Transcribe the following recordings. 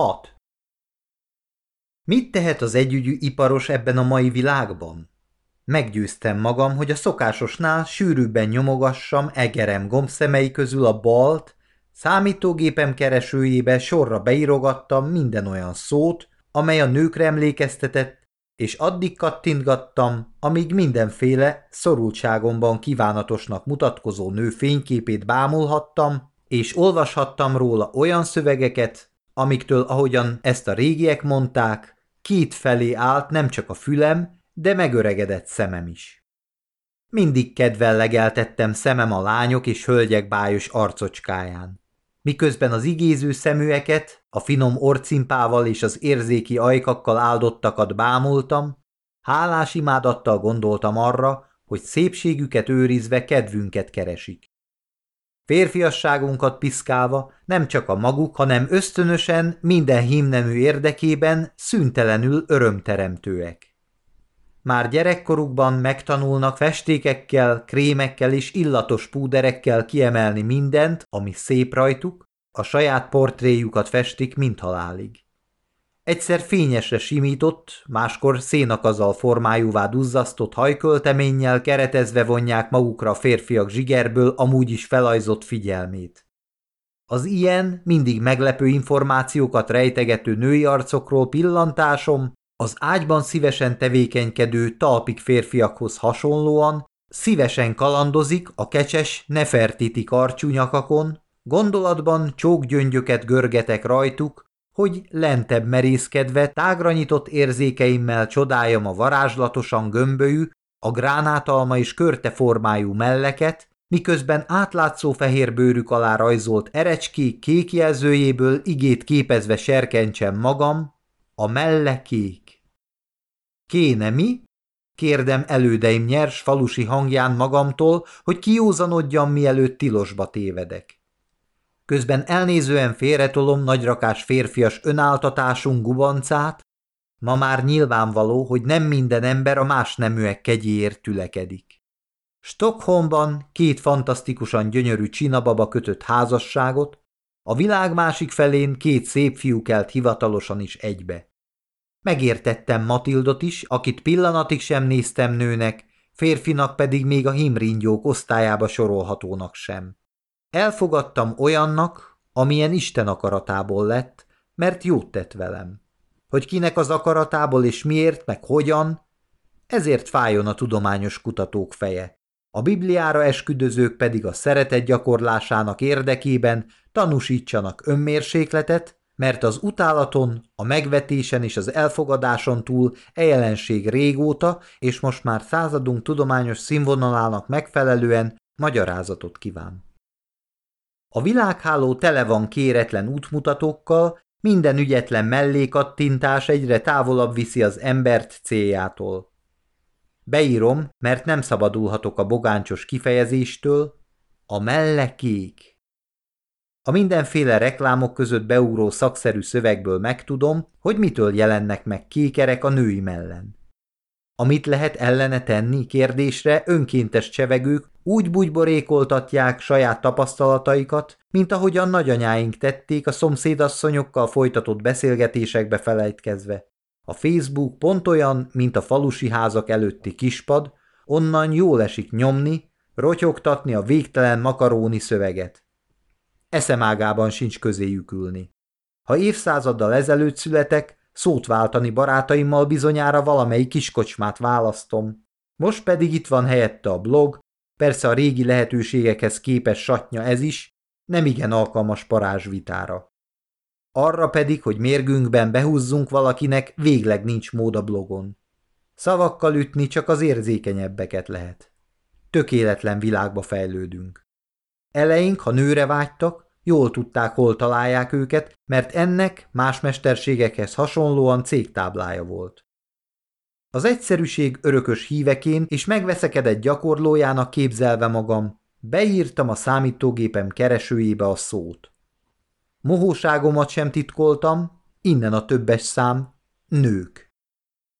6. Mit tehet az együgyű iparos ebben a mai világban? Meggyőztem magam, hogy a szokásosnál sűrűbben nyomogassam egerem gombszemei közül a balt, számítógépem keresőjébe sorra beírogattam minden olyan szót, amely a nőkre emlékeztetett, és addig kattintgattam, amíg mindenféle szorultságomban kívánatosnak mutatkozó nő fényképét bámulhattam, és olvashattam róla olyan szövegeket, amiktől, ahogyan ezt a régiek mondták, két felé állt nem csak a fülem, de megöregedett szemem is. Mindig kedvel legeltettem szemem a lányok és hölgyek bájos arcocskáján. Miközben az igéző szeműeket, a finom orcimpával és az érzéki ajkakkal áldottakat bámultam, hálás imádattal gondoltam arra, hogy szépségüket őrizve kedvünket keresik. Férfiasságunkat piszkálva nem csak a maguk, hanem ösztönösen minden hímnemű érdekében szüntelenül örömteremtőek. Már gyerekkorukban megtanulnak festékekkel, krémekkel és illatos púderekkel kiemelni mindent, ami szép rajtuk, a saját portréjukat festik, mint halálig. Egyszer fényesre simított, máskor szénakazal formájúvá duzzasztott hajkölteménnyel keretezve vonják magukra a férfiak zsigerből amúgy is felajzott figyelmét. Az ilyen, mindig meglepő információkat rejtegető női arcokról pillantásom az ágyban szívesen tevékenykedő talpik férfiakhoz hasonlóan szívesen kalandozik a kecses Nefertiti karcsú nyakakon, gondolatban csókgyöngyöket görgetek rajtuk, hogy lentebb merészkedve tágra nyitott érzékeimmel csodáljam a varázslatosan gömbölyű, a gránátalma és körte formájú melleket, miközben átlátszó fehér bőrük alá rajzolt erecskék kék igét képezve serkentsem magam, a melle kék. Kéne mi? Kérdem elődeim nyers falusi hangján magamtól, hogy kiózanodjam, mielőtt tilosba tévedek. Közben elnézően félretolom nagyrakás férfias önáltatásunk gubancát, ma már nyilvánvaló, hogy nem minden ember a más neműek kegyéért tülekedik. Stockholmban két fantasztikusan gyönyörű csinababa kötött házasságot, a világ másik felén két szép fiú kelt hivatalosan is egybe. Megértettem Matildot is, akit pillanatig sem néztem nőnek, férfinak pedig még a himringyók osztályába sorolhatónak sem. Elfogadtam olyannak, amilyen Isten akaratából lett, mert jót tett velem. Hogy kinek az akaratából és miért, meg hogyan, ezért fájjon a tudományos kutatók feje. A Bibliára esküdözők pedig a szeretet gyakorlásának érdekében tanúsítsanak önmérsékletet, mert az utálaton, a megvetésen és az elfogadáson túl e jelenség régóta és most már századunk tudományos színvonalának megfelelően magyarázatot kíván. A világháló tele van kéretlen útmutatókkal, minden ügyetlen mellékattintás egyre távolabb viszi az embert céljától. Beírom, mert nem szabadulhatok a bogáncsos kifejezéstől, a melle kék. A mindenféle reklámok között beugró szakszerű szövegből megtudom, hogy mitől jelennek meg kékerek a női mellen. Amit lehet ellene tenni kérdésre önkéntes csevegők úgy bugyborékoltatják saját tapasztalataikat, mint ahogy a nagyanyáink tették a szomszédasszonyokkal folytatott beszélgetésekbe felejtkezve. A Facebook pont olyan, mint a falusi házak előtti kispad, onnan jól esik nyomni, rotyogtatni a végtelen makaróni szöveget. Eszemágában sincs közéjük ülni. Ha évszázaddal ezelőtt születek, szót váltani barátaimmal bizonyára valamelyik kiskocsmát választom. Most pedig itt van helyette a blog, persze a régi lehetőségekhez képes satnya ez is, nem igen alkalmas parázsvitára. Arra pedig, hogy mérgünkben behúzzunk valakinek, végleg nincs mód a blogon. Szavakkal ütni csak az érzékenyebbeket lehet. Tökéletlen világba fejlődünk. Eleink, ha nőre vágytak, Jól tudták, hol találják őket, mert ennek más mesterségekhez hasonlóan cégtáblája volt. Az egyszerűség örökös híveként és megveszekedett gyakorlójának képzelve magam, beírtam a számítógépem keresőjébe a szót. Mohóságomat sem titkoltam, innen a többes szám, nők.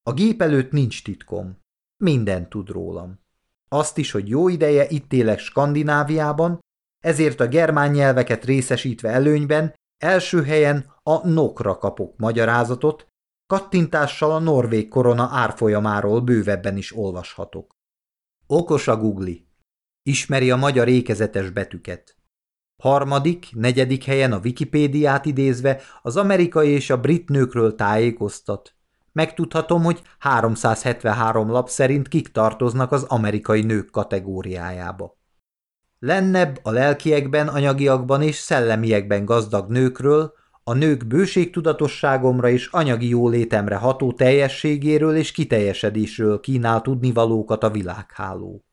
A gép előtt nincs titkom. Minden tud rólam. Azt is, hogy jó ideje itt élek Skandináviában, ezért a germán nyelveket részesítve előnyben első helyen a nokra kapok magyarázatot, kattintással a norvég korona árfolyamáról bővebben is olvashatok. Okos a Googli. Ismeri a magyar ékezetes betűket. Harmadik, negyedik helyen a Wikipédiát idézve az amerikai és a brit nőkről tájékoztat. Megtudhatom, hogy 373 lap szerint kik tartoznak az amerikai nők kategóriájába. Lennebb a lelkiekben, anyagiakban és szellemiekben gazdag nőkről, a nők bőségtudatosságomra és anyagi jólétemre ható teljességéről és kiteljesedésről kínál tudnivalókat a világháló.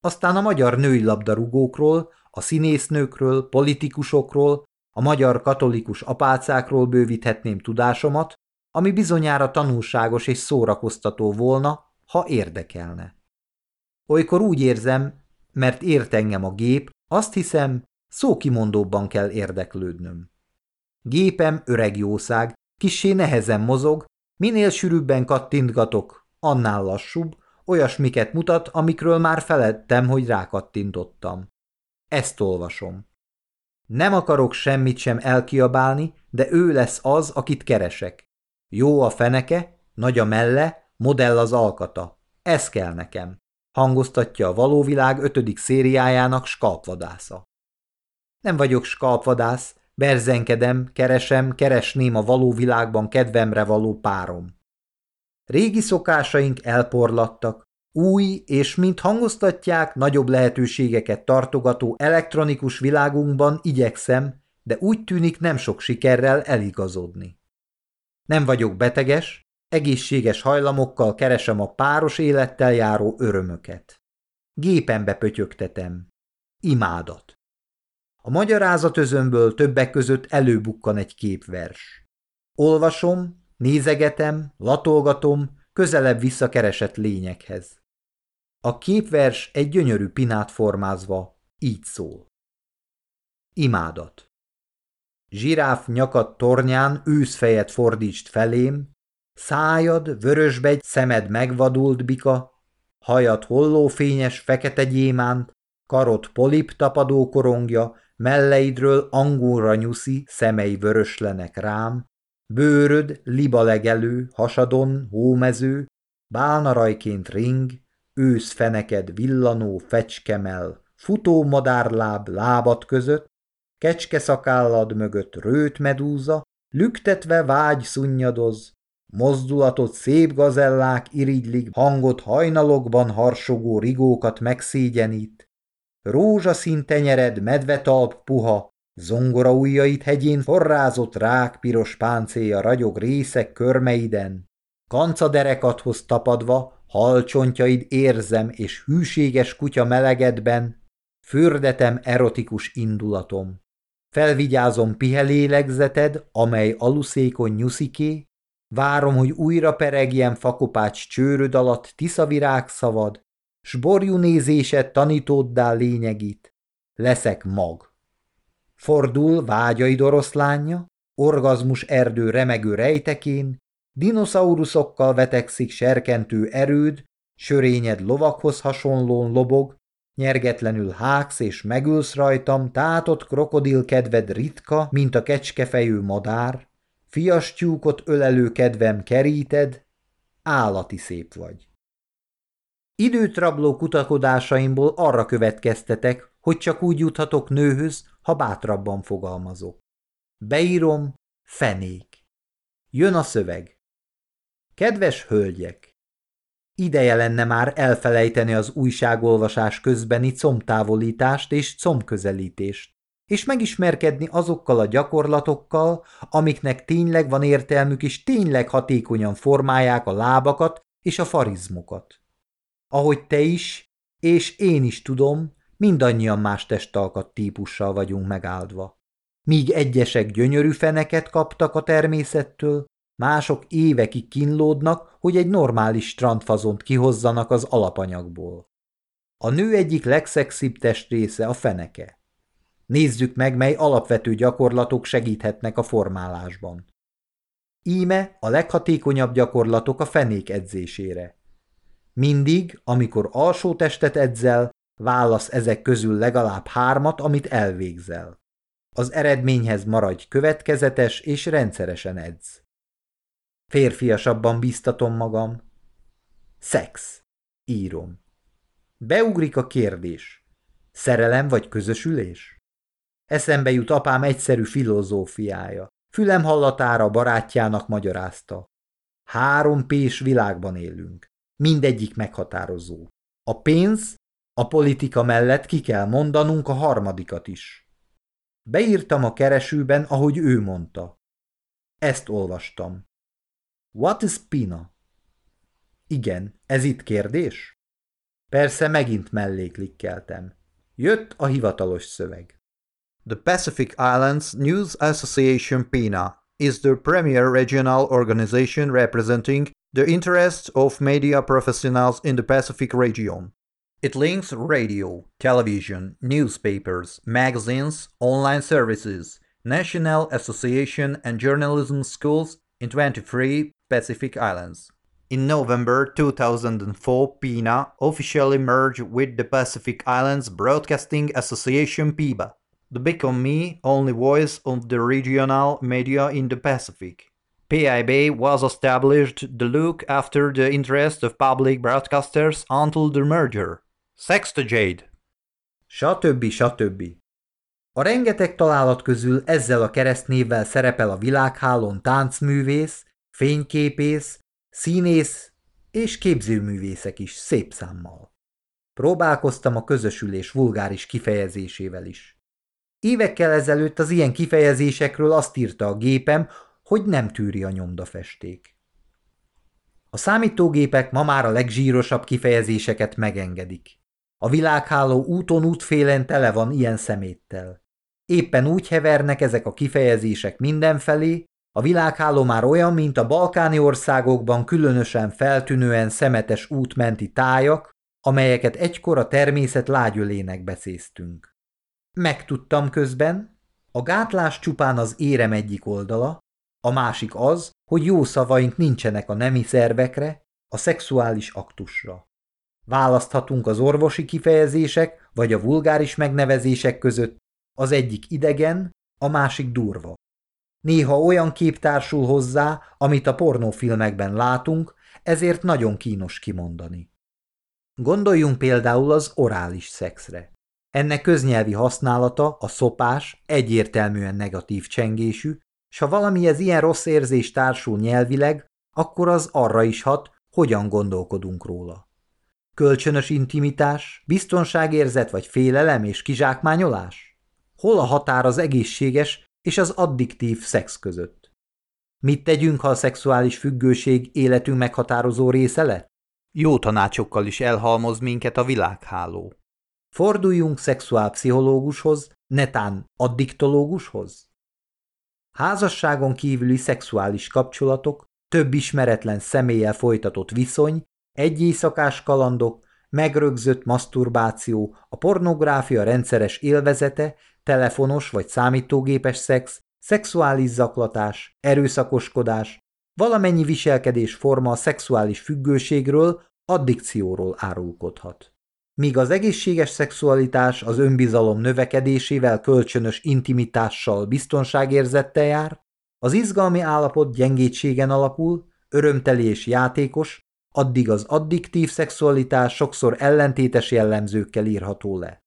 Aztán a magyar női labdarúgókról, a színésznőkről, politikusokról, a magyar katolikus apácákról bővíthetném tudásomat, ami bizonyára tanulságos és szórakoztató volna, ha érdekelne. Olykor úgy érzem, mert ért engem a gép, azt hiszem, szókimondóbban kell érdeklődnöm. Gépem öreg jószág, kissé nehezen mozog, minél sűrűbben kattintgatok, annál lassúbb, olyasmiket mutat, amikről már feledtem, hogy rákattintottam. Ezt olvasom. Nem akarok semmit sem elkiabálni, de ő lesz az, akit keresek. Jó a feneke, nagy a melle, modell az alkata. Ez kell nekem. Hangoztatja a valóvilág ötödik szériájának skalpvadásza. Nem vagyok skalpvadász, berzenkedem, keresem, keresném a való világban kedvemre való párom. Régi szokásaink elporlattak, új és, mint hangoztatják, nagyobb lehetőségeket tartogató elektronikus világunkban igyekszem, de úgy tűnik nem sok sikerrel eligazodni. Nem vagyok beteges, egészséges hajlamokkal keresem a páros élettel járó örömöket. Gépembe pötyögtetem. Imádat. A magyarázatözömből többek között előbukkan egy képvers. Olvasom, nézegetem, latolgatom, közelebb visszakeresett lényekhez. A képvers egy gyönyörű pinát formázva így szól. Imádat. Zsiráf nyakad tornyán őszfejet fordítsd felém, szájad vörösbegy, szemed megvadult bika, hajad hollófényes fekete gyémánt, karot polip tapadó korongja, melleidről angolra nyuszi, szemei vöröslenek rám, bőröd libalegelő, hasadon, hómező, bálnarajként ring, ősz feneked villanó fecskemel, futó madárláb lábat között, kecske szakállad mögött rőt medúza, lüktetve vágy szunnyadoz, mozdulatot szép gazellák irigylik, hangot hajnalokban harsogó rigókat megszégyenít, rózsaszín tenyered medvetalp puha, zongora ujjait hegyén forrázott rák piros páncéja ragyog részek körmeiden, kancaderekathoz tapadva, halcsontjaid érzem és hűséges kutya melegedben, fürdetem erotikus indulatom. Felvigyázom pihelélegzeted, amely aluszékony nyusziké, várom, hogy újra peregjen fakopács csőröd alatt tiszavirág szavad, s borjú nézésed tanítóddá lényegít. Leszek mag. Fordul vágyaid oroszlánja, orgazmus erdő remegő rejtekén, dinoszauruszokkal vetekszik serkentő erőd, sörényed lovakhoz hasonlón lobog, nyergetlenül hágsz és megülsz rajtam, tátott krokodil kedved ritka, mint a kecskefejű madár, fias tyúkot ölelő kedvem keríted, állati szép vagy. Időt rabló kutakodásaimból arra következtetek, hogy csak úgy juthatok nőhöz, ha bátrabban fogalmazok. Beírom, fenék. Jön a szöveg. Kedves hölgyek! Ideje lenne már elfelejteni az újságolvasás közbeni comtávolítást és comközelítést, és megismerkedni azokkal a gyakorlatokkal, amiknek tényleg van értelmük és tényleg hatékonyan formálják a lábakat és a farizmokat. Ahogy te is, és én is tudom, mindannyian más testalkat típussal vagyunk megáldva. Míg egyesek gyönyörű feneket kaptak a természettől, mások évekig kínlódnak, hogy egy normális strandfazont kihozzanak az alapanyagból. A nő egyik legszexibb testrésze a feneke. Nézzük meg, mely alapvető gyakorlatok segíthetnek a formálásban. Íme a leghatékonyabb gyakorlatok a fenék edzésére. Mindig, amikor alsó testet edzel, válasz ezek közül legalább hármat, amit elvégzel. Az eredményhez maradj következetes és rendszeresen edz. Férfiasabban biztatom magam. Szex. Írom. Beugrik a kérdés. Szerelem vagy közösülés? Eszembe jut apám egyszerű filozófiája. Fülem hallatára barátjának magyarázta. Három pés világban élünk. Mindegyik meghatározó. A pénz, a politika mellett ki kell mondanunk a harmadikat is. Beírtam a keresőben, ahogy ő mondta. Ezt olvastam. What is Pina? Igen, ez itt kérdés? Persze megint melléklikkeltem. Jött a hivatalos szöveg. The Pacific Islands News Association PINA is the premier regional organization representing the interests of media professionals in the Pacific region. It links radio, television, newspapers, magazines, online services, national association and journalism schools in 23 Pacific Islands. In November 2004, PINA officially merged with the Pacific Islands Broadcasting Association PIBA to become me only voice of the regional media in the Pacific. PIB was established to look after the interests of public broadcasters until the merger. Sexta Jade. Stb. stb. A rengeteg találat közül ezzel a keresztnévvel szerepel a világhálón táncművész, fényképész, színész és képzőművészek is szép számmal. Próbálkoztam a közösülés vulgáris kifejezésével is. Évekkel ezelőtt az ilyen kifejezésekről azt írta a gépem, hogy nem tűri a nyomdafesték. A számítógépek ma már a legzsírosabb kifejezéseket megengedik. A világháló úton útfélen tele van ilyen szeméttel. Éppen úgy hevernek ezek a kifejezések mindenfelé, a világháló már olyan, mint a balkáni országokban különösen feltűnően szemetes útmenti tájak, amelyeket egykor a természet lágyölének beszéztünk. Megtudtam közben, a gátlás csupán az érem egyik oldala, a másik az, hogy jó szavaink nincsenek a nemi szervekre, a szexuális aktusra. Választhatunk az orvosi kifejezések vagy a vulgáris megnevezések között, az egyik idegen, a másik durva. Néha olyan kép társul hozzá, amit a pornófilmekben látunk, ezért nagyon kínos kimondani. Gondoljunk például az orális szexre. Ennek köznyelvi használata, a szopás egyértelműen negatív csengésű, s ha valamihez ilyen rossz érzés társul nyelvileg, akkor az arra is hat, hogyan gondolkodunk róla. Kölcsönös intimitás, biztonságérzet vagy félelem és kizsákmányolás? Hol a határ az egészséges és az addiktív szex között? Mit tegyünk, ha a szexuális függőség életünk meghatározó része lett? Jó tanácsokkal is elhalmoz minket a világháló. Forduljunk szexuálpszichológushoz, netán addiktológushoz? Házasságon kívüli szexuális kapcsolatok, több ismeretlen személlyel folytatott viszony, egy éjszakás kalandok, megrögzött maszturbáció, a pornográfia rendszeres élvezete, telefonos vagy számítógépes szex, szexuális zaklatás, erőszakoskodás, valamennyi viselkedés forma a szexuális függőségről, addikcióról árulkodhat. Míg az egészséges szexualitás az önbizalom növekedésével, kölcsönös intimitással, biztonságérzettel jár, az izgalmi állapot gyengétségen alapul, örömteli és játékos, addig az addiktív szexualitás sokszor ellentétes jellemzőkkel írható le.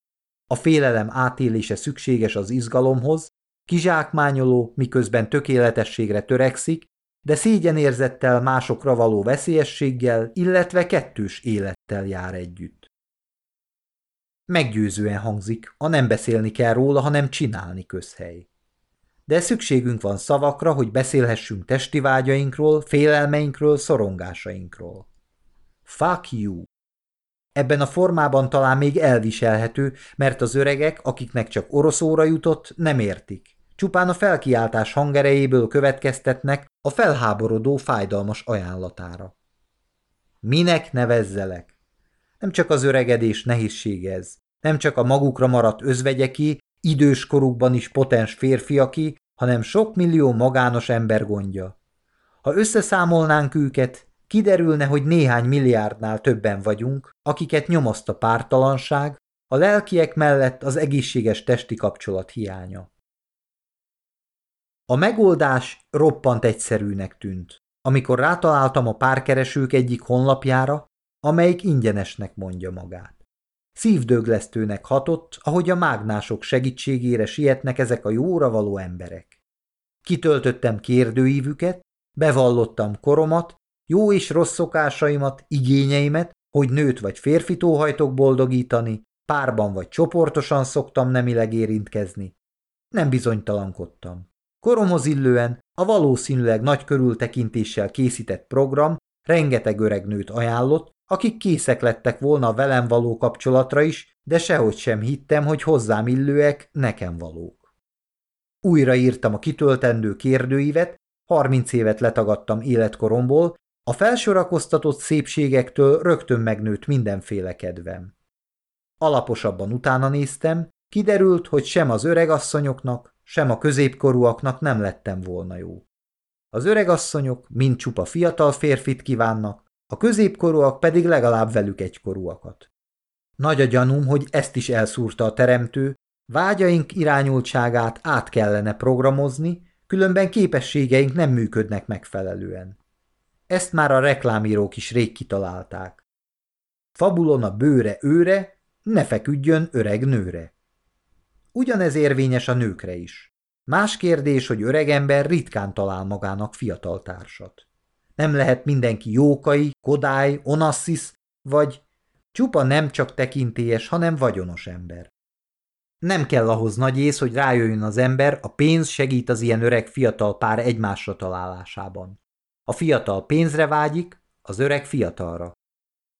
A félelem átélése szükséges az izgalomhoz, kizsákmányoló, miközben tökéletességre törekszik, de szégyenérzettel másokra való veszélyességgel, illetve kettős élettel jár együtt. Meggyőzően hangzik, a nem beszélni kell róla, hanem csinálni közhely. De szükségünk van szavakra, hogy beszélhessünk testi vágyainkról, félelmeinkről, szorongásainkról. Fuck you! Ebben a formában talán még elviselhető, mert az öregek, akiknek csak oroszóra jutott, nem értik. Csupán a felkiáltás hangerejéből következtetnek a felháborodó fájdalmas ajánlatára. Minek nevezzelek? Nem csak az öregedés nehézsége ez, nem csak a magukra maradt özvegyeké, idős korukban is potens férfiaki, hanem sok millió magános ember gondja. Ha összeszámolnánk őket, kiderülne, hogy néhány milliárdnál többen vagyunk, akiket nyomaszt a pártalanság, a lelkiek mellett az egészséges testi kapcsolat hiánya. A megoldás roppant egyszerűnek tűnt, amikor rátaláltam a párkeresők egyik honlapjára, amelyik ingyenesnek mondja magát. Szívdöglesztőnek hatott, ahogy a mágnások segítségére sietnek ezek a jóra való emberek. Kitöltöttem kérdőívüket, bevallottam koromat, jó és rossz szokásaimat, igényeimet, hogy nőt vagy férfit óhajtok boldogítani, párban vagy csoportosan szoktam nemileg érintkezni. Nem bizonytalankodtam. Koromhoz illően a valószínűleg nagy körültekintéssel készített program rengeteg öreg nőt ajánlott, akik készek lettek volna velem való kapcsolatra is, de sehogy sem hittem, hogy hozzám illőek nekem valók. Újra írtam a kitöltendő kérdőívet, 30 évet letagadtam életkoromból, a felsorakoztatott szépségektől rögtön megnőtt mindenféle kedvem. Alaposabban utána néztem, kiderült, hogy sem az öregasszonyoknak, sem a középkorúaknak nem lettem volna jó. Az öregasszonyok mind csupa fiatal férfit kívánnak, a középkorúak pedig legalább velük egykorúakat. Nagy a gyanúm, hogy ezt is elszúrta a teremtő, vágyaink irányultságát át kellene programozni, különben képességeink nem működnek megfelelően. Ezt már a reklámírók is rég kitalálták. Fabulon a bőre őre, ne feküdjön öreg nőre. Ugyanez érvényes a nőkre is. Más kérdés, hogy öregember ritkán talál magának fiatal társat. Nem lehet mindenki jókai, kodály, onasszis, vagy csupa nem csak tekintélyes, hanem vagyonos ember. Nem kell ahhoz nagy ész, hogy rájöjjön az ember, a pénz segít az ilyen öreg fiatal pár egymásra találásában. A fiatal pénzre vágyik, az öreg fiatalra.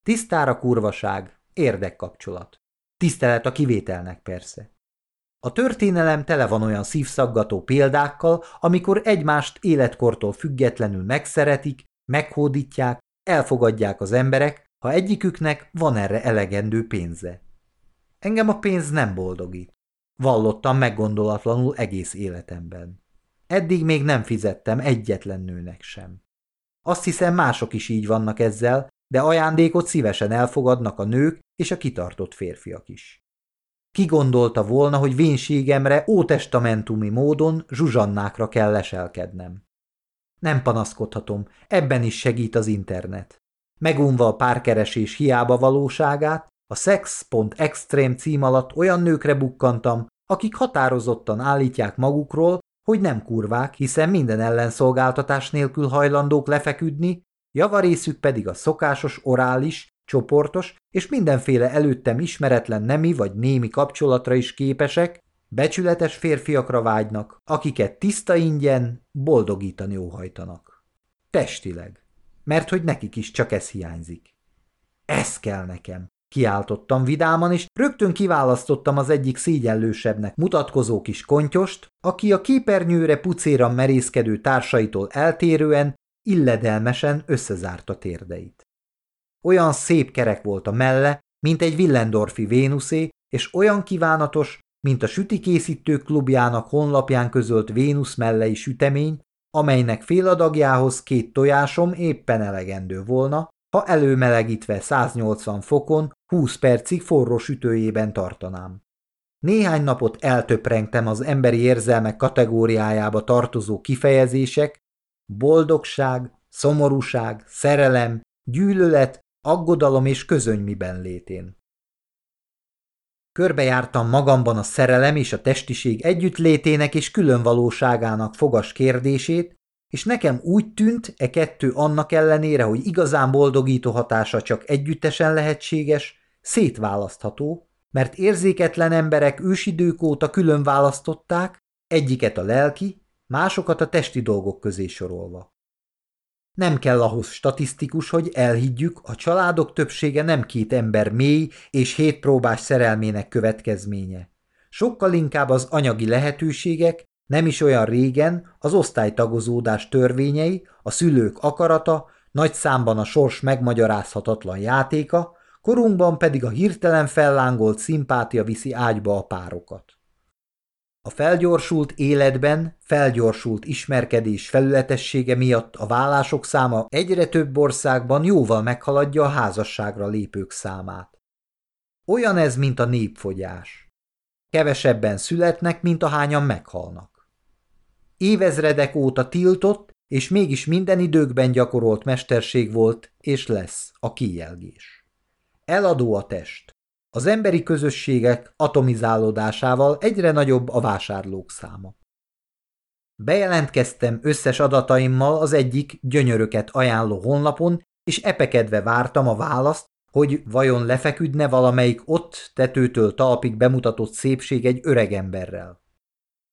Tisztára kurvaság, érdekkapcsolat. Tisztelet a kivételnek persze. A történelem tele van olyan szívszaggató példákkal, amikor egymást életkortól függetlenül megszeretik, meghódítják, elfogadják az emberek, ha egyiküknek van erre elegendő pénze. Engem a pénz nem boldogít. Vallottam meggondolatlanul egész életemben. Eddig még nem fizettem egyetlen nőnek sem. Azt hiszem mások is így vannak ezzel, de ajándékot szívesen elfogadnak a nők és a kitartott férfiak is. Ki gondolta volna, hogy vénségemre ótestamentumi módon zsuzsannákra kell leselkednem. Nem panaszkodhatom, ebben is segít az internet. Megunva a párkeresés hiába valóságát, a sex.extrém cím alatt olyan nőkre bukkantam, akik határozottan állítják magukról, hogy nem kurvák, hiszen minden ellenszolgáltatás nélkül hajlandók lefeküdni, javarészük pedig a szokásos orális, csoportos és mindenféle előttem ismeretlen nemi vagy némi kapcsolatra is képesek, becsületes férfiakra vágynak, akiket tiszta ingyen boldogítani óhajtanak. Testileg, mert hogy nekik is csak ez hiányzik. Ez kell nekem, Kiáltottam vidáman, és rögtön kiválasztottam az egyik szégyellősebbnek mutatkozó kis kontyost, aki a képernyőre pucéran merészkedő társaitól eltérően, illedelmesen összezárta térdeit. Olyan szép kerek volt a melle, mint egy Willendorfi Vénuszé, és olyan kívánatos, mint a sütikészítő klubjának honlapján közölt Vénusz mellei sütemény, amelynek féladagjához két tojásom éppen elegendő volna, ha előmelegítve 180 fokon 20 percig forró sütőjében tartanám. Néhány napot eltöprengtem az emberi érzelmek kategóriájába tartozó kifejezések, boldogság, szomorúság, szerelem, gyűlölet, aggodalom és közönymiben létén. Körbejártam magamban a szerelem és a testiség együttlétének és különvalóságának fogas kérdését, és nekem úgy tűnt, e kettő annak ellenére, hogy igazán boldogító hatása csak együttesen lehetséges, szétválasztható, mert érzéketlen emberek ősidők óta külön választották, egyiket a lelki, másokat a testi dolgok közé sorolva. Nem kell ahhoz statisztikus, hogy elhiggyük, a családok többsége nem két ember mély és hétpróbás szerelmének következménye. Sokkal inkább az anyagi lehetőségek nem is olyan régen az osztálytagozódás törvényei, a szülők akarata, nagy számban a sors megmagyarázhatatlan játéka, korunkban pedig a hirtelen fellángolt szimpátia viszi ágyba a párokat. A felgyorsult életben, felgyorsult ismerkedés felületessége miatt a vállások száma egyre több országban jóval meghaladja a házasságra lépők számát. Olyan ez, mint a népfogyás. Kevesebben születnek, mint ahányan meghalnak. évezredek óta tiltott, és mégis minden időkben gyakorolt mesterség volt, és lesz a kijelgés. Eladó a test. Az emberi közösségek atomizálódásával egyre nagyobb a vásárlók száma. Bejelentkeztem összes adataimmal az egyik gyönyöröket ajánló honlapon, és epekedve vártam a választ, hogy vajon lefeküdne valamelyik ott tetőtől talpig bemutatott szépség egy öregemberrel.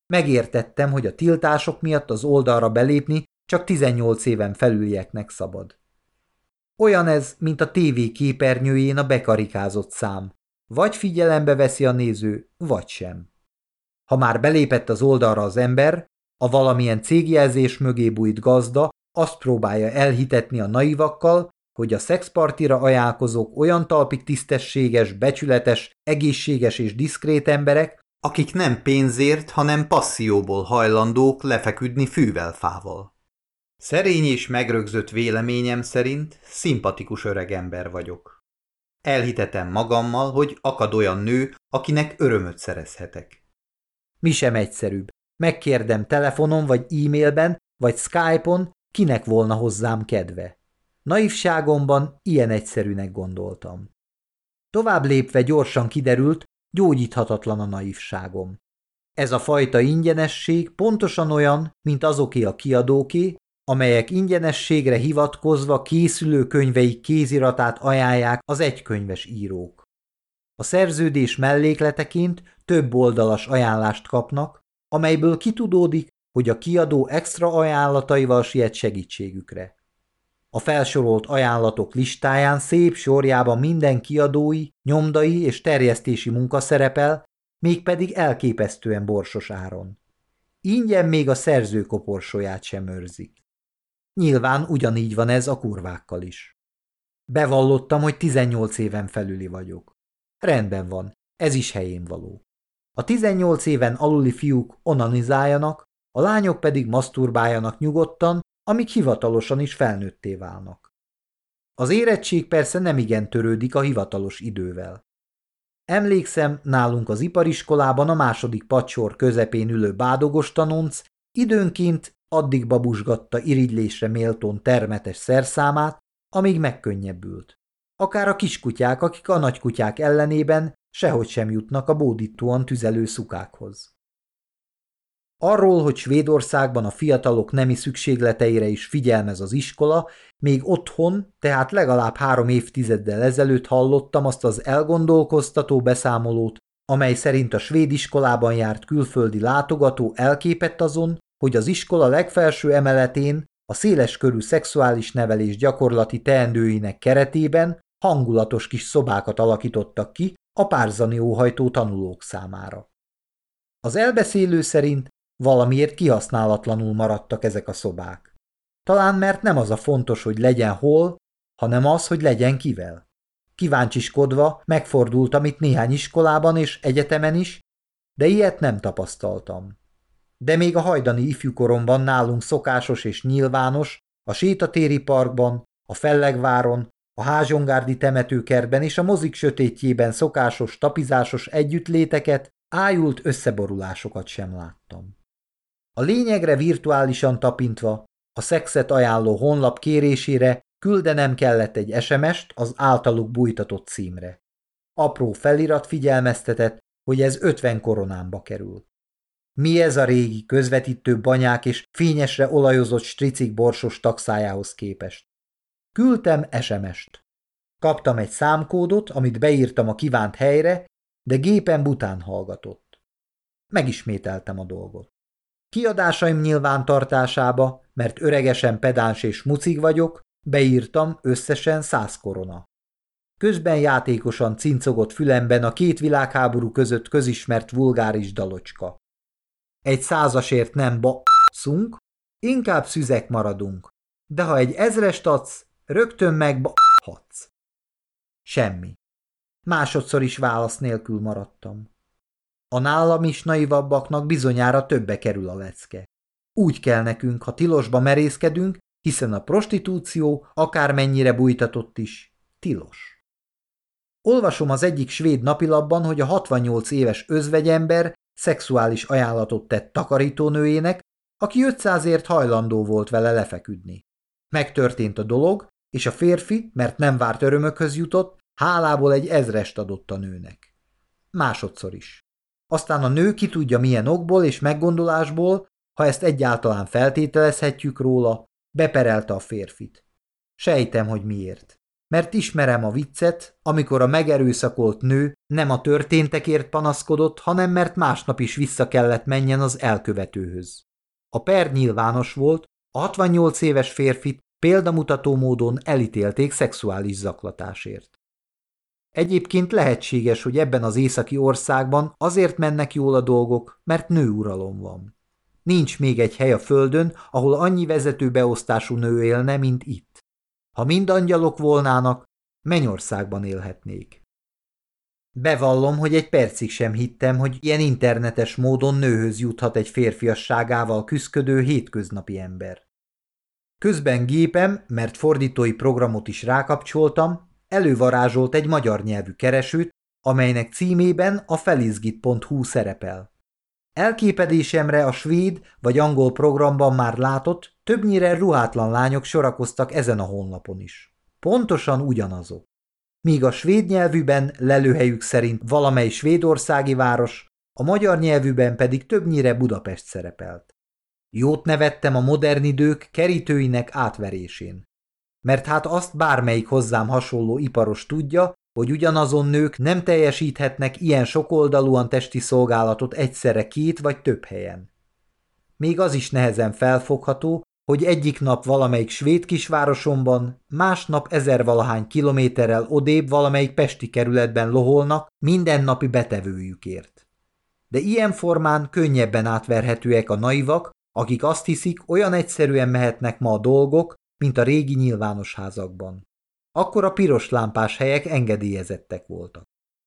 Megértettem, hogy a tiltások miatt az oldalra belépni csak 18 éven felülieknek szabad. Olyan ez, mint a tévé képernyőjén a bekarikázott szám. Vagy figyelembe veszi a néző, vagy sem. Ha már belépett az oldalra az ember, a valamilyen cégjelzés mögé bújt gazda azt próbálja elhitetni a naivakkal, hogy a szexpartira ajánlkozók olyan talpig tisztességes, becsületes, egészséges és diszkrét emberek, akik nem pénzért, hanem passzióból hajlandók lefeküdni fűvel-fával. Szerény és megrögzött véleményem szerint szimpatikus öregember vagyok. Elhitetem magammal, hogy akad olyan nő, akinek örömöt szerezhetek. Mi sem egyszerűbb. Megkérdem telefonon, vagy e-mailben, vagy Skype-on, kinek volna hozzám kedve. Naivságomban ilyen egyszerűnek gondoltam. Tovább lépve gyorsan kiderült, gyógyíthatatlan a naivságom. Ez a fajta ingyenesség pontosan olyan, mint azoké a kiadóké, amelyek ingyenességre hivatkozva készülő könyveik kéziratát ajánlják az egykönyves írók. A szerződés mellékleteként több oldalas ajánlást kapnak, amelyből kitudódik, hogy a kiadó extra ajánlataival siet segítségükre. A felsorolt ajánlatok listáján szép sorjában minden kiadói, nyomdai és terjesztési munka szerepel, mégpedig elképesztően borsos áron. Ingyen még a szerző koporsóját sem őrzik. Nyilván ugyanígy van ez a kurvákkal is. Bevallottam, hogy 18 éven felüli vagyok. Rendben van, ez is helyén való. A 18 éven aluli fiúk onanizáljanak, a lányok pedig maszturbáljanak nyugodtan, amíg hivatalosan is felnőtté válnak. Az érettség persze nem igen törődik a hivatalos idővel. Emlékszem, nálunk az ipariskolában a második pacsor közepén ülő bádogos tanonc időnként addig babusgatta irigylésre méltón termetes szerszámát, amíg megkönnyebbült. Akár a kiskutyák, akik a nagykutyák ellenében sehogy sem jutnak a bódítóan tüzelő szukákhoz. Arról, hogy Svédországban a fiatalok nemi szükségleteire is figyelmez az iskola, még otthon, tehát legalább három évtizeddel ezelőtt hallottam azt az elgondolkoztató beszámolót, amely szerint a svéd iskolában járt külföldi látogató elképett azon, hogy az iskola legfelső emeletén a széles körű szexuális nevelés gyakorlati teendőinek keretében hangulatos kis szobákat alakítottak ki a párzani óhajtó tanulók számára. Az elbeszélő szerint Valamiért kihasználatlanul maradtak ezek a szobák. Talán mert nem az a fontos, hogy legyen hol, hanem az, hogy legyen kivel. Kíváncsiskodva megfordultam itt néhány iskolában és egyetemen is, de ilyet nem tapasztaltam. De még a hajdani ifjúkoromban nálunk szokásos és nyilvános, a sétatéri parkban, a Fellegváron, a Házsongárdi temetőkerben és a mozik sötétjében szokásos tapizásos együttléteket, ájult összeborulásokat sem láttam. A lényegre virtuálisan tapintva, a szexet ajánló honlap kérésére küldenem kellett egy SMS-t az általuk bújtatott címre. Apró felirat figyelmeztetett, hogy ez 50 koronámba kerül. Mi ez a régi, közvetítő banyák és fényesre olajozott stricik borsos taxájához képest? Küldtem SMS-t. Kaptam egy számkódot, amit beírtam a kívánt helyre, de gépen bután hallgatott. Megismételtem a dolgot. Kiadásaim nyilvántartásába, mert öregesen pedáns és mucig vagyok, beírtam összesen száz korona. Közben játékosan cincogott fülemben a két világháború között közismert vulgáris dalocska. Egy százasért nem ba***szunk, inkább szüzek maradunk, de ha egy ezrest adsz, rögtön meg ba***hatsz. Semmi. Másodszor is válasz nélkül maradtam. A nálam is naivabbaknak bizonyára többe kerül a lecke. Úgy kell nekünk, ha tilosba merészkedünk, hiszen a prostitúció, akármennyire bújtatott is, tilos. Olvasom az egyik svéd napilapban, hogy a 68 éves özvegyember szexuális ajánlatot tett takarítónőjének, aki 500ért hajlandó volt vele lefeküdni. Megtörtént a dolog, és a férfi, mert nem várt örömökhöz jutott, hálából egy ezrest adott a nőnek. Másodszor is. Aztán a nő ki tudja milyen okból és meggondolásból, ha ezt egyáltalán feltételezhetjük róla, beperelte a férfit. Sejtem, hogy miért. Mert ismerem a viccet, amikor a megerőszakolt nő nem a történtekért panaszkodott, hanem mert másnap is vissza kellett menjen az elkövetőhöz. A per nyilvános volt, a 68 éves férfit példamutató módon elítélték szexuális zaklatásért. Egyébként lehetséges, hogy ebben az északi országban azért mennek jól a dolgok, mert nőuralom van. Nincs még egy hely a földön, ahol annyi vezető beosztású nő élne, mint itt. Ha mind angyalok volnának, mennyországban élhetnék. Bevallom, hogy egy percig sem hittem, hogy ilyen internetes módon nőhöz juthat egy férfiasságával küszködő hétköznapi ember. Közben gépem, mert fordítói programot is rákapcsoltam, elővarázsolt egy magyar nyelvű keresőt, amelynek címében a felizgit.hu szerepel. Elképedésemre a svéd vagy angol programban már látott, többnyire ruhátlan lányok sorakoztak ezen a honlapon is. Pontosan ugyanazok. Míg a svéd nyelvűben lelőhelyük szerint valamely svédországi város, a magyar nyelvűben pedig többnyire Budapest szerepelt. Jót nevettem a modern idők kerítőinek átverésén. Mert hát azt bármelyik hozzám hasonló iparos tudja, hogy ugyanazon nők nem teljesíthetnek ilyen sokoldalúan testi szolgálatot egyszerre két vagy több helyen. Még az is nehezen felfogható, hogy egyik nap valamelyik svéd kisvárosomban, másnap ezervalahány kilométerrel odébb valamelyik pesti kerületben loholnak mindennapi betevőjükért. De ilyen formán könnyebben átverhetőek a naivak, akik azt hiszik, olyan egyszerűen mehetnek ma a dolgok, mint a régi nyilvános házakban. Akkor a piros lámpás helyek engedélyezettek voltak.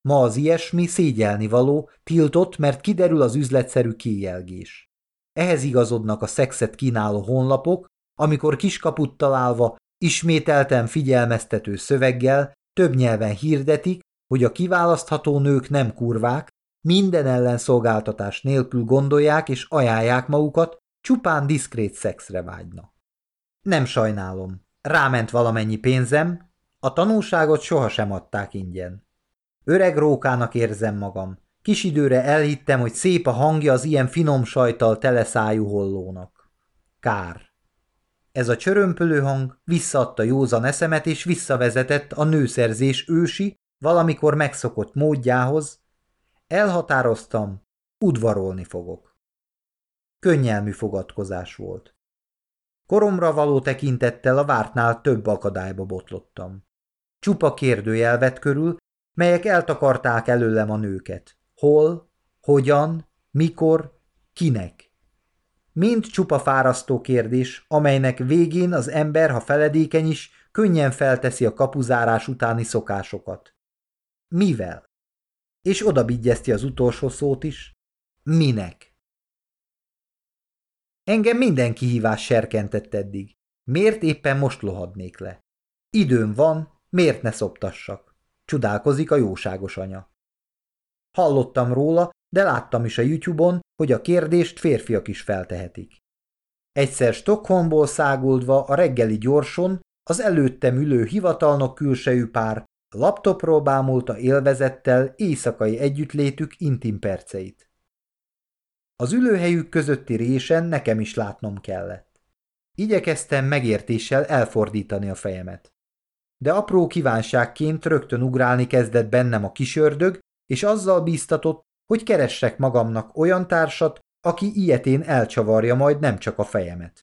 Ma az ilyesmi szégyelni való, tiltott, mert kiderül az üzletszerű kijelgés. Ehhez igazodnak a szexet kínáló honlapok, amikor kiskaput találva, ismételten figyelmeztető szöveggel, több nyelven hirdetik, hogy a kiválasztható nők nem kurvák, minden ellenszolgáltatás nélkül gondolják és ajánlják magukat, csupán diszkrét szexre vágynak. Nem sajnálom. Ráment valamennyi pénzem, a tanulságot sohasem adták ingyen. Öreg rókának érzem magam. Kis időre elhittem, hogy szép a hangja az ilyen finom sajtal teleszájú hollónak. Kár. Ez a csörömpölő hang visszaadta józan eszemet és visszavezetett a nőszerzés ősi, valamikor megszokott módjához. Elhatároztam, udvarolni fogok. Könnyelmű fogadkozás volt. Koromra való tekintettel a vártnál több akadályba botlottam. Csupa kérdőjel vett körül, melyek eltakarták előlem a nőket. Hol, hogyan, mikor, kinek. Mind csupa fárasztó kérdés, amelynek végén az ember, ha feledékeny is, könnyen felteszi a kapuzárás utáni szokásokat. Mivel? És odabigyezti az utolsó szót is. Minek? Engem minden kihívás serkentett eddig. Miért éppen most lohadnék le? Időm van, Miért ne szoptassak? Csodálkozik a jóságos anya. Hallottam róla, de láttam is a YouTube-on, hogy a kérdést férfiak is feltehetik. Egyszer Stockholmból száguldva a reggeli gyorson az előttem ülő hivatalnok külsejű pár laptopról bámulta élvezettel éjszakai együttlétük intim perceit. Az ülőhelyük közötti résen nekem is látnom kellett. Igyekeztem megértéssel elfordítani a fejemet de apró kívánságként rögtön ugrálni kezdett bennem a kisördög, és azzal bíztatott, hogy keressek magamnak olyan társat, aki ilyetén elcsavarja majd nem csak a fejemet.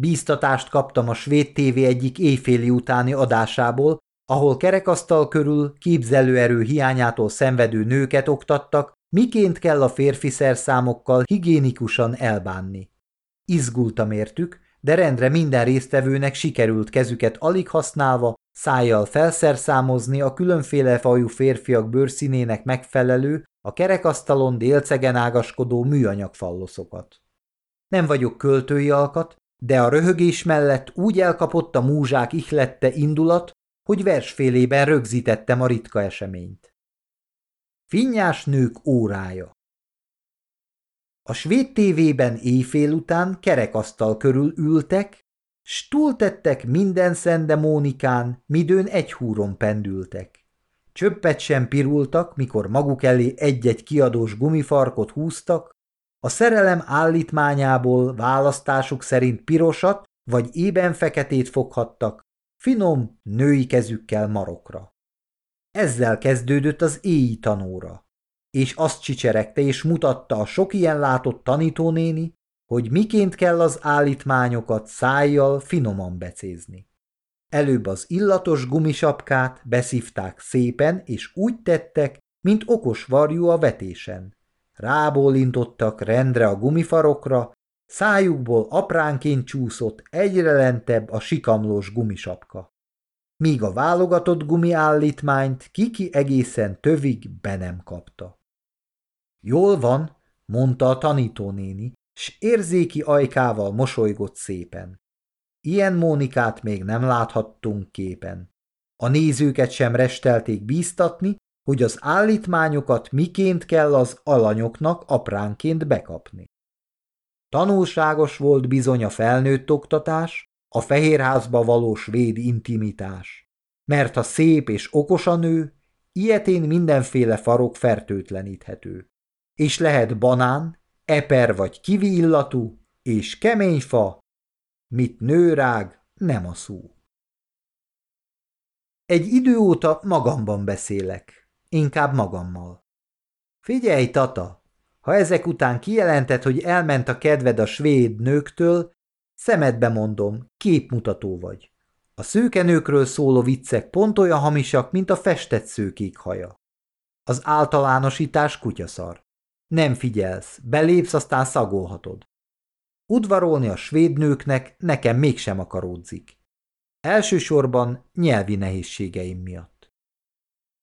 Bíztatást kaptam a svéd tévé egyik éjféli utáni adásából, ahol kerekasztal körül képzelőerő hiányától szenvedő nőket oktattak, miként kell a férfi szerszámokkal higiénikusan elbánni. Izgultam értük, de rendre minden résztvevőnek sikerült kezüket alig használva szájjal felszerszámozni a különféle fajú férfiak bőrszínének megfelelő, a kerekasztalon délcegen ágaskodó műanyag falloszokat. Nem vagyok költői alkat, de a röhögés mellett úgy elkapott a múzsák ihlette indulat, hogy versfélében rögzítettem a ritka eseményt. Finnyás nők órája A svéd tévében éjfél után kerekasztal körül ültek, s túltettek minden szendemónikán, midőn egy húron pendültek. Csöppet sem pirultak, mikor maguk elé egy-egy kiadós gumifarkot húztak, a szerelem állítmányából választásuk szerint pirosat vagy ében feketét foghattak, finom, női kezükkel marokra. Ezzel kezdődött az éji tanóra, és azt csicseregte és mutatta a sok ilyen látott tanítónéni, hogy miként kell az állítmányokat szájjal finoman becézni. Előbb az illatos gumisapkát beszívták szépen, és úgy tettek, mint okos varjú a vetésen. Rábólintottak rendre a gumifarokra, szájukból apránként csúszott egyre lentebb a sikamlós gumisapka. Míg a válogatott gumiállítmányt Kiki egészen tövig be nem kapta. Jól van, mondta a tanítónéni, s érzéki ajkával mosolygott szépen. Ilyen Mónikát még nem láthattunk képen. A nézőket sem restelték bíztatni, hogy az állítmányokat miként kell az alanyoknak apránként bekapni. Tanulságos volt bizony a felnőtt oktatás, a fehérházba való svéd intimitás. Mert a szép és okos a nő, ilyetén mindenféle farok fertőtleníthető. És lehet banán, eper vagy kivi illatú, és kemény fa, mit nőrág, nem a szó. Egy idő óta magamban beszélek, inkább magammal. Figyelj, Tata, ha ezek után kijelentett, hogy elment a kedved a svéd nőktől, szemedbe mondom, képmutató vagy. A szőkenőkről szóló viccek pont olyan hamisak, mint a festett szőkék haja. Az általánosítás kutyaszar. Nem figyelsz, belépsz, aztán szagolhatod. Udvarolni a svéd nőknek nekem mégsem akaródzik. Elsősorban nyelvi nehézségeim miatt.